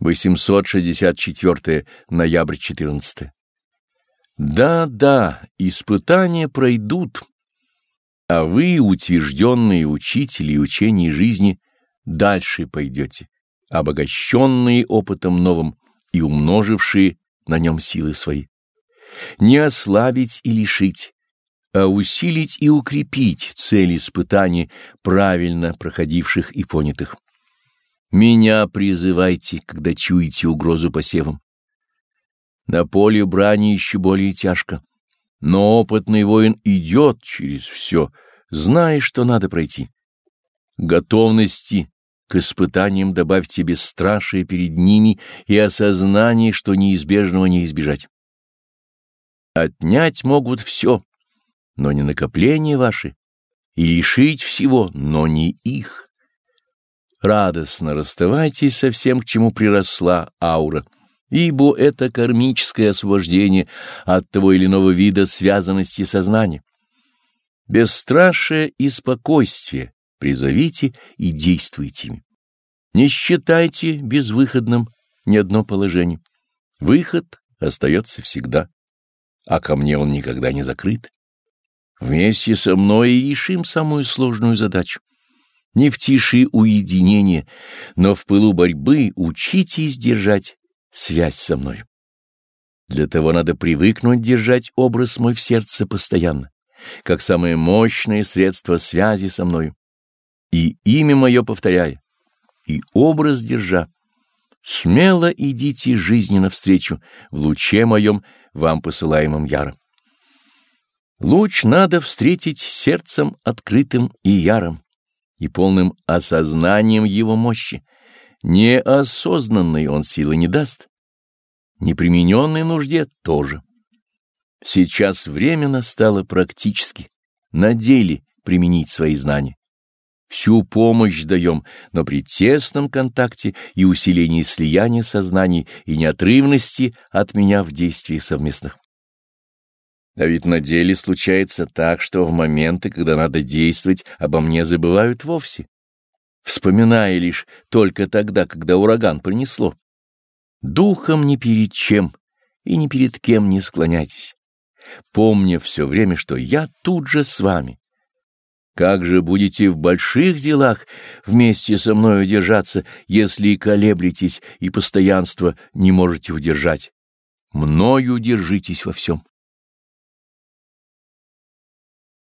864 ноябрь 14 Да, да, испытания пройдут, а вы, утвержденные учители и учения жизни, дальше пойдете, обогащенные опытом новым и умножившие на нем силы свои. Не ослабить и лишить, а усилить и укрепить цель испытаний, правильно проходивших и понятых. Меня призывайте, когда чуете угрозу посевам. На поле брани еще более тяжко, но опытный воин идет через все, зная, что надо пройти. Готовности к испытаниям добавьте бесстрашие перед ними и осознание, что неизбежного не избежать. Отнять могут все, но не накопления ваши, и лишить всего, но не их. Радостно расставайтесь со всем, к чему приросла аура, ибо это кармическое освобождение от того или иного вида связанности сознания. Бесстрашие и спокойствие призовите и действуйте ими. Не считайте безвыходным ни одно положение. Выход остается всегда, а ко мне он никогда не закрыт. Вместе со мной и решим самую сложную задачу. Не в тиши уединения, но в пылу борьбы учитесь держать связь со мной. Для того надо привыкнуть держать образ мой в сердце постоянно, как самое мощное средство связи со мною. И имя мое повторяя, и образ держа, смело идите жизни навстречу в луче моем, вам посылаемом яром. Луч надо встретить сердцем открытым и ярым, и полным осознанием его мощи. Неосознанный он силы не даст, непримененной нужде тоже. Сейчас время настало практически, на деле применить свои знания. Всю помощь даем, но при тесном контакте и усилении слияния сознаний и неотрывности от меня в действии совместных. А ведь на деле случается так, что в моменты, когда надо действовать, обо мне забывают вовсе, вспоминая лишь только тогда, когда ураган принесло. Духом ни перед чем и ни перед кем не склоняйтесь, помня все время, что я тут же с вами. Как же будете в больших делах вместе со мной удержаться, если колеблетесь и постоянство не можете удержать? Мною держитесь во всем.